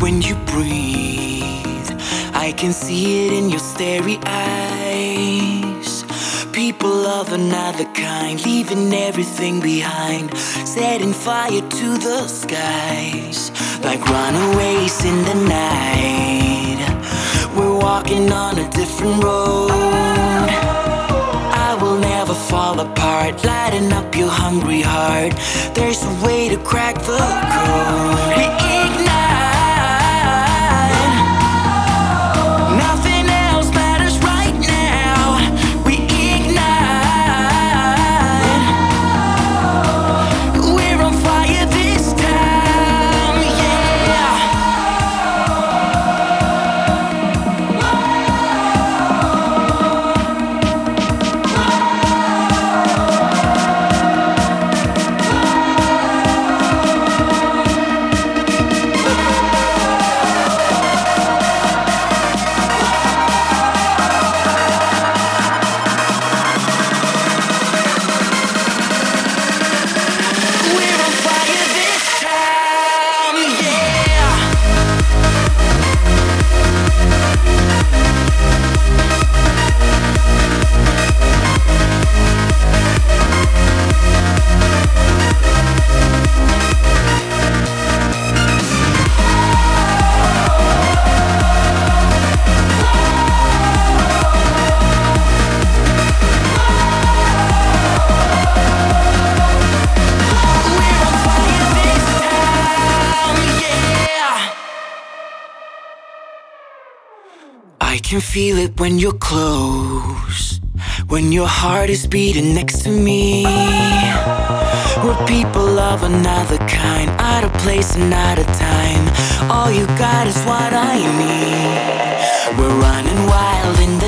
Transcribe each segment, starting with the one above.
when you breathe. I can see it in your starry eyes. People of another kind, leaving everything behind, setting fire to the skies, like runaways in the night. We're walking on a different road. I will never fall apart, lighting up your hungry heart. There's a way to crack the code. Feel it when you're close, when your heart is beating next to me. We're people of another kind, out of place and out of time. All you got is what I need. We're running wild in the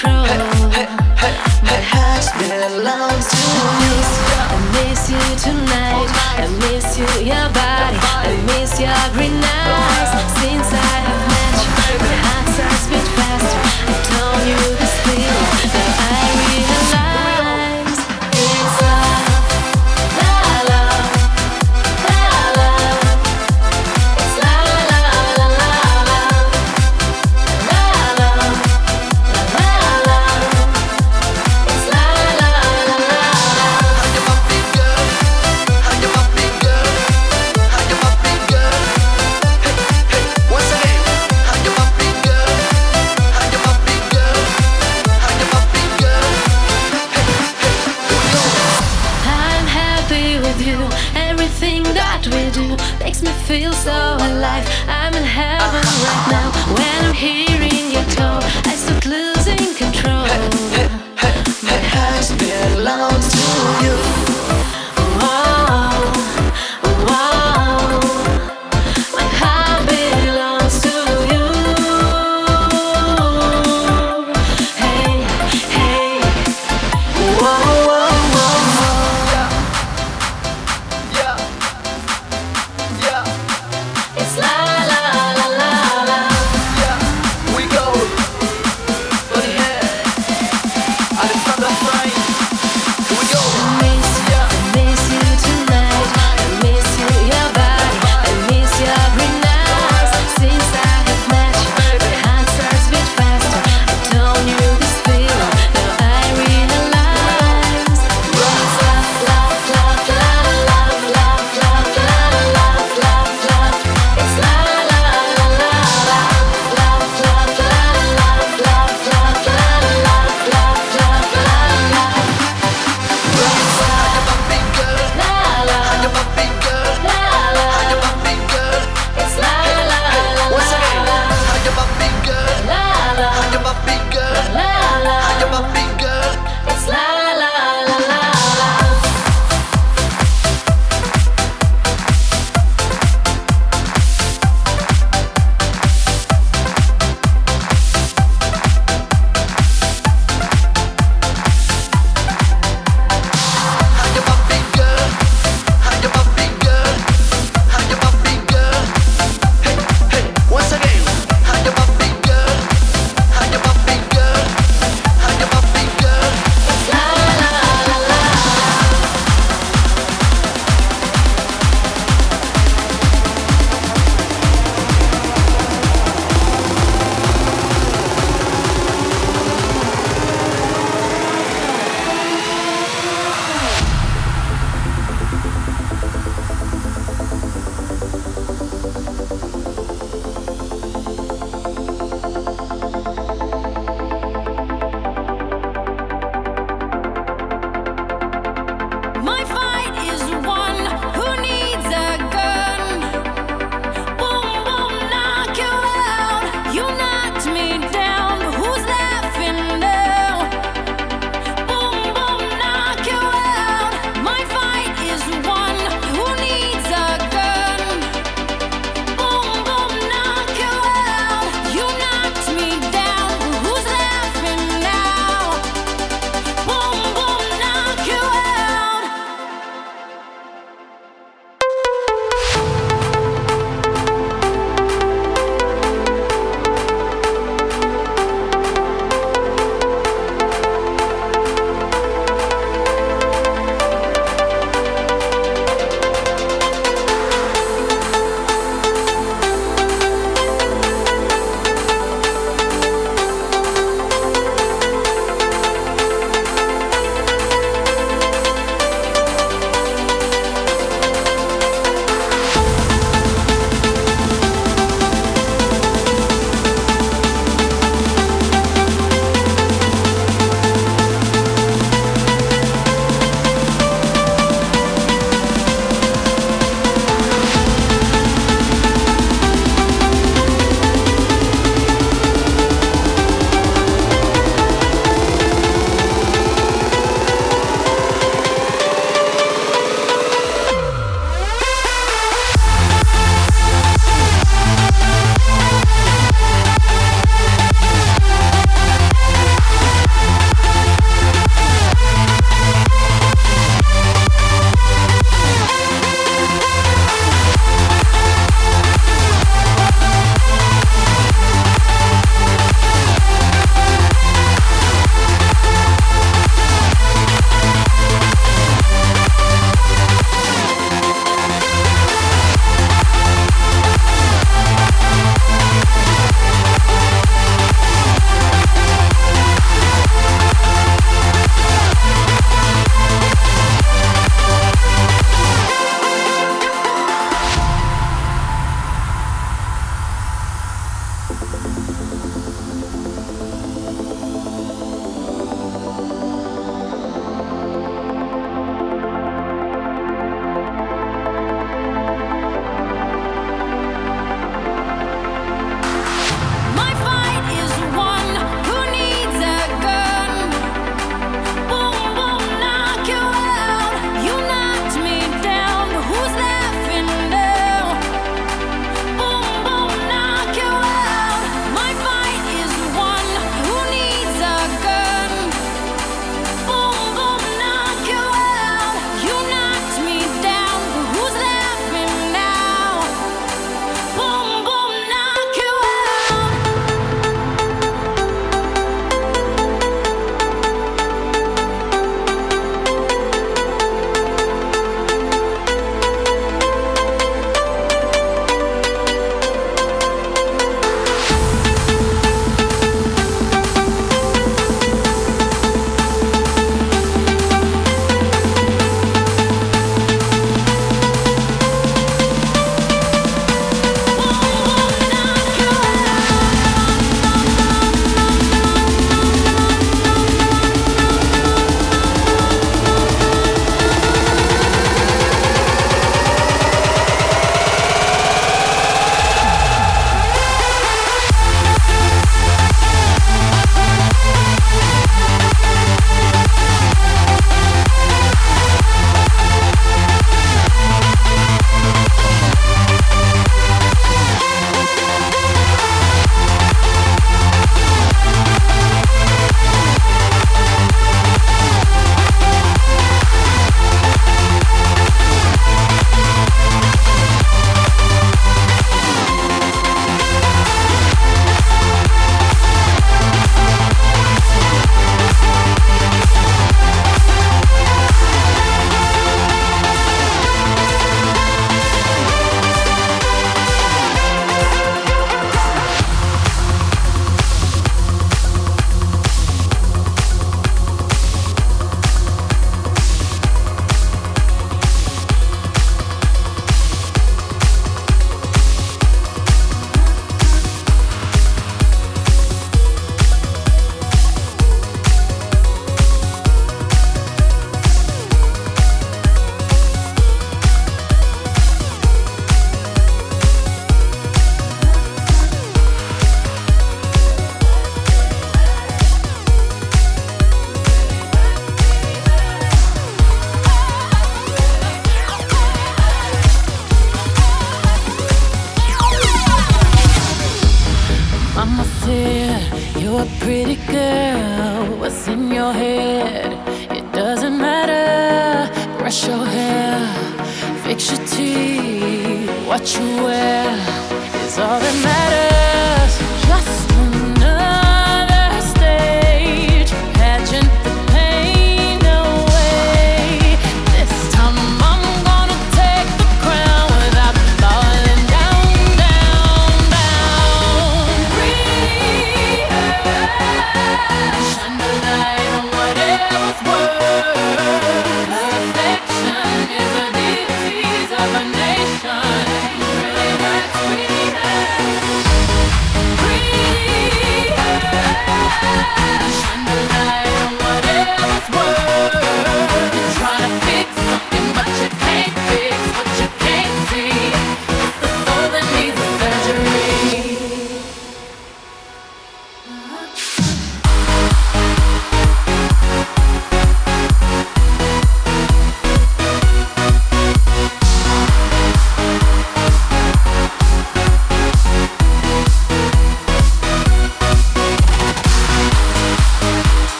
control. Hey, hey, My heart belongs to you. I miss you tonight. I miss you, your body. I miss your green eyes. Since I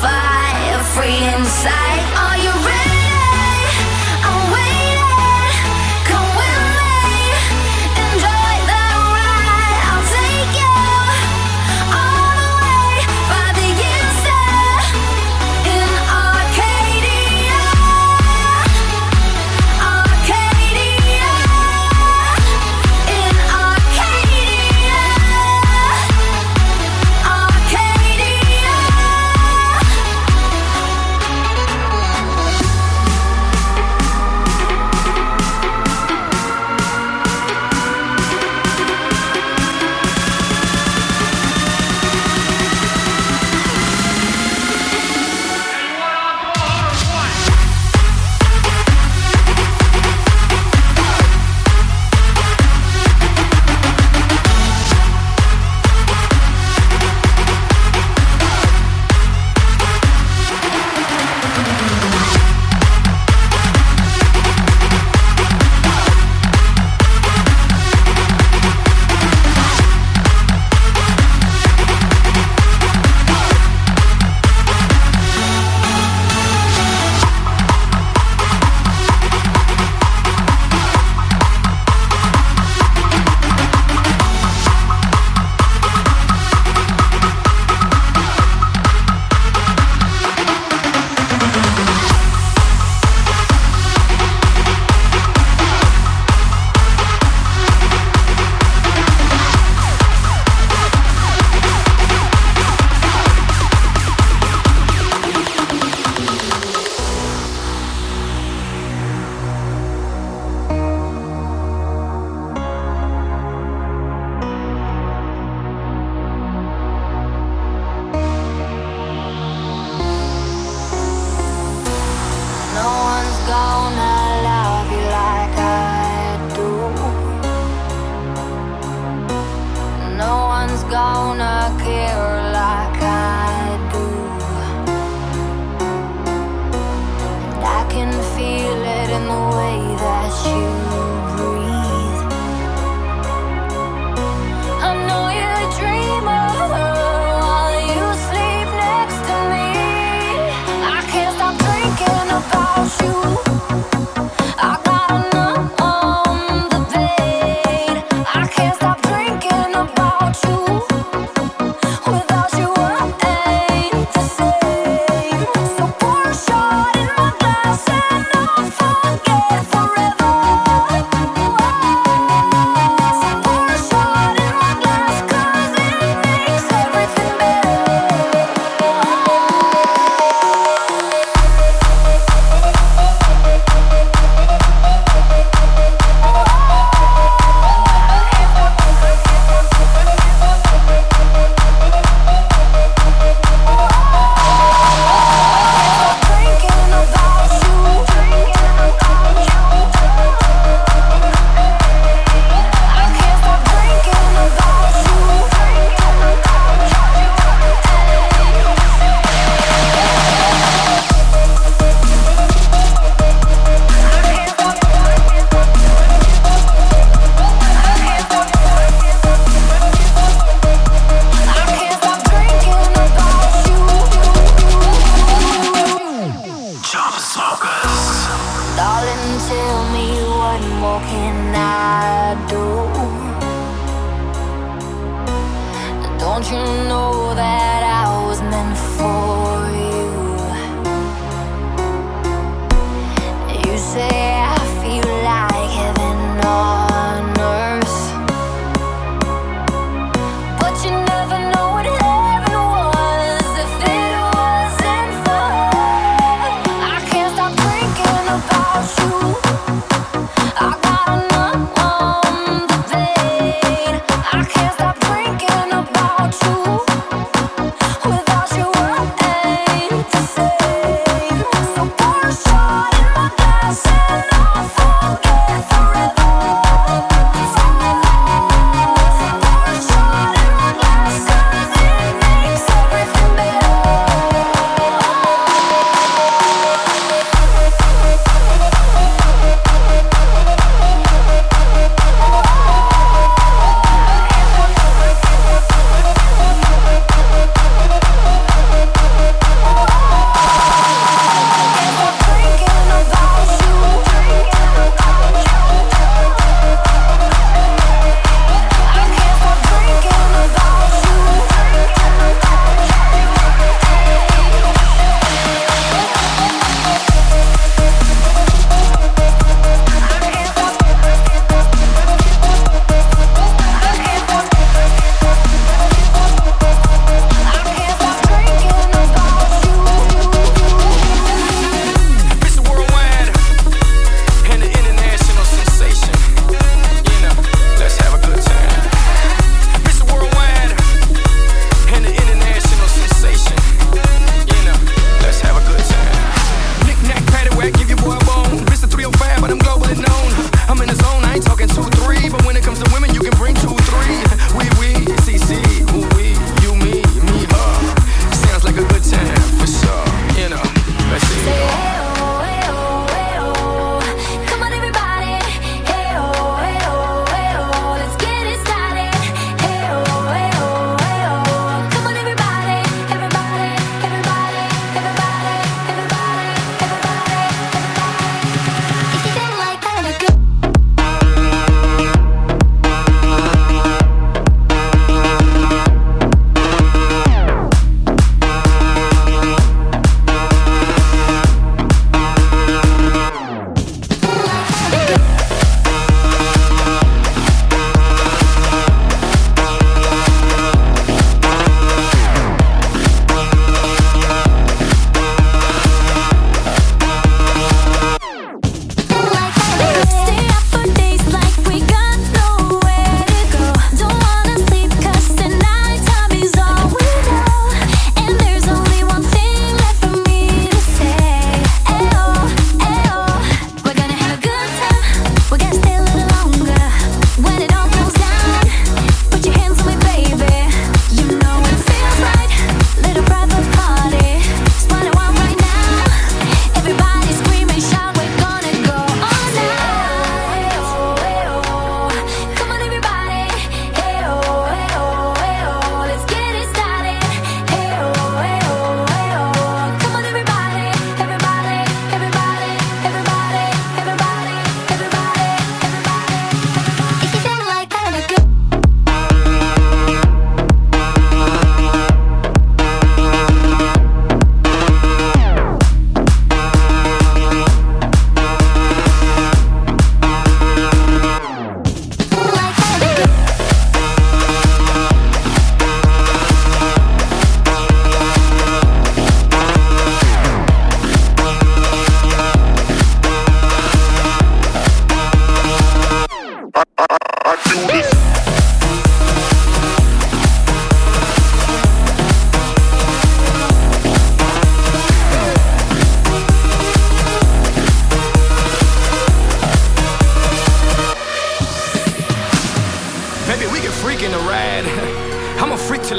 fire free inside.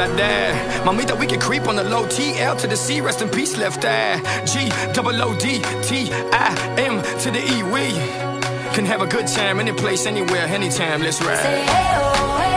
I die. Mamita, we can creep on the low T, L to the C, rest in peace, left eye. G, double O D, T, I, M to the E, we can have a good time, any place, anywhere, anytime, let's ride. Say, hey, oh, hey,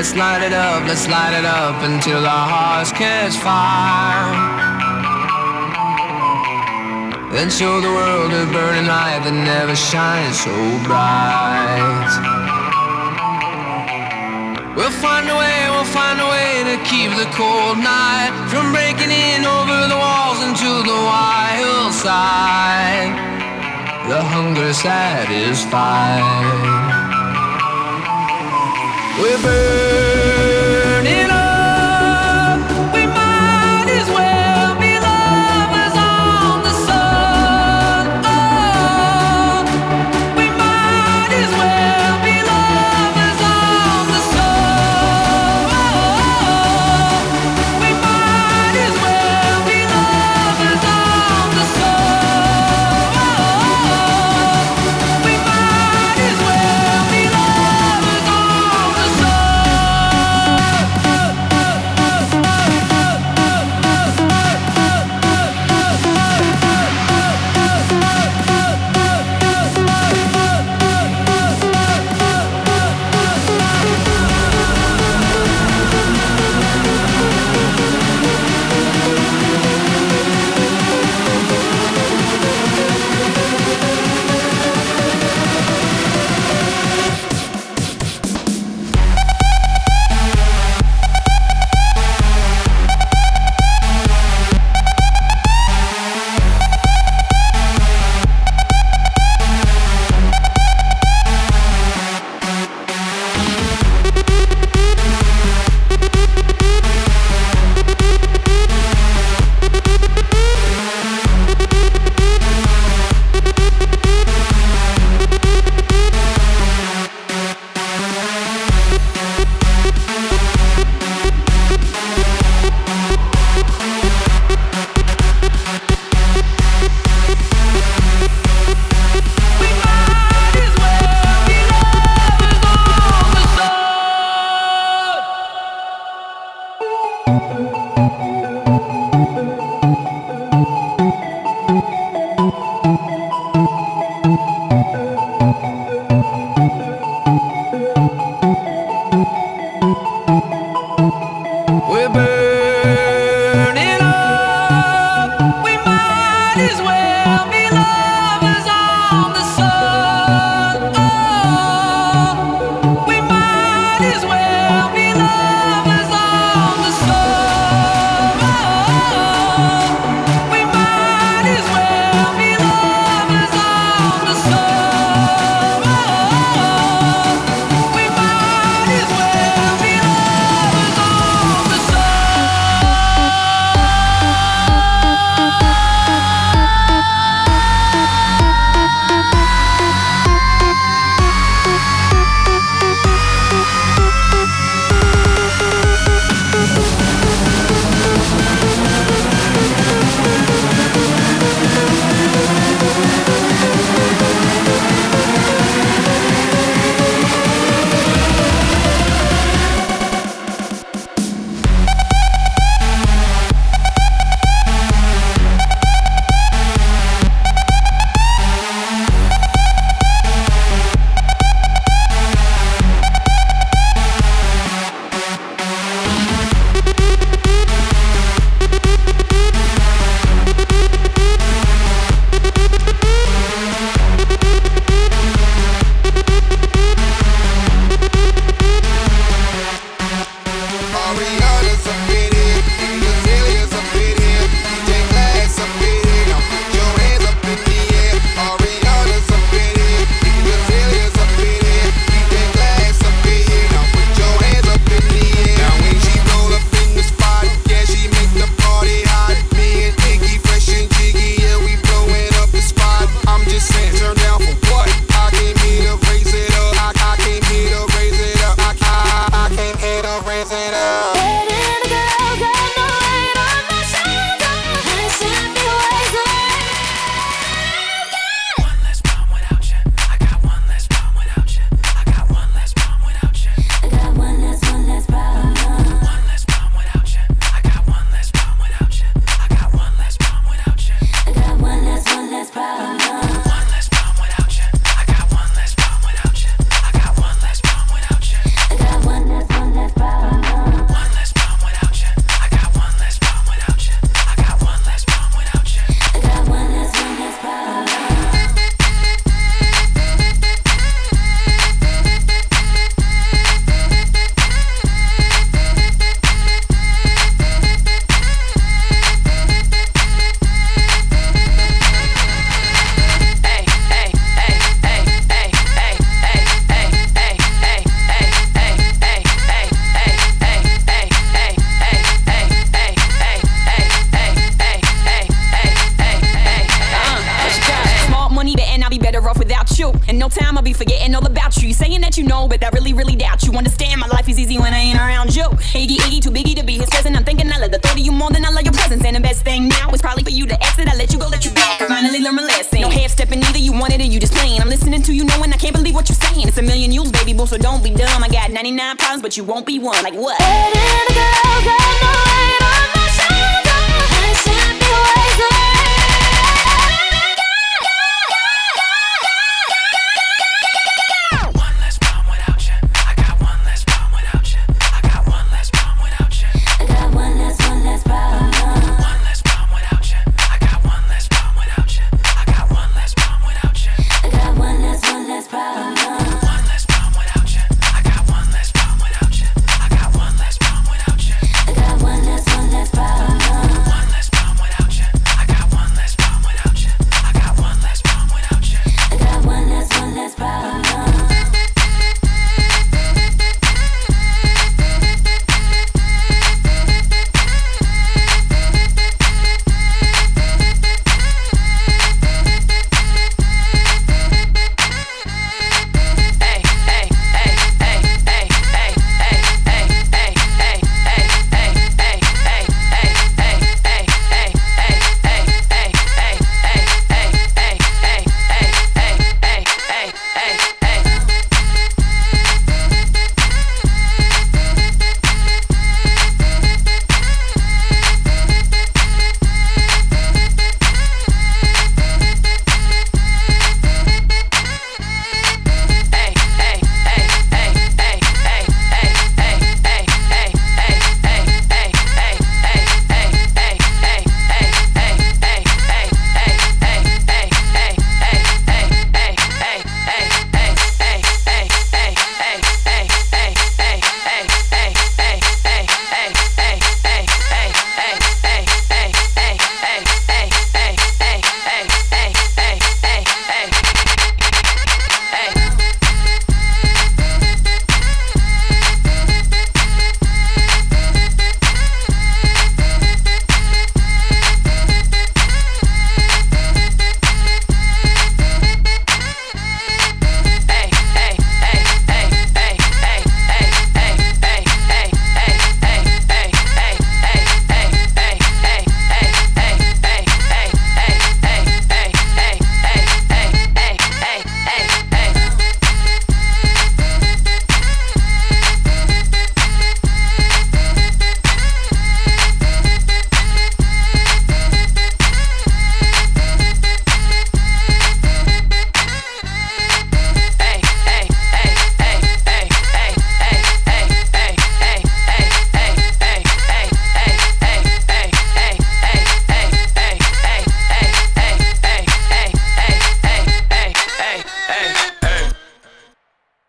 Let's light it up, let's light it up until our hearts catch fire. Then show the world a burning light that never shines so bright. We'll find a way, we'll find a way to keep the cold night from breaking in over the walls into the wild side. The hunger satisfied. We're burning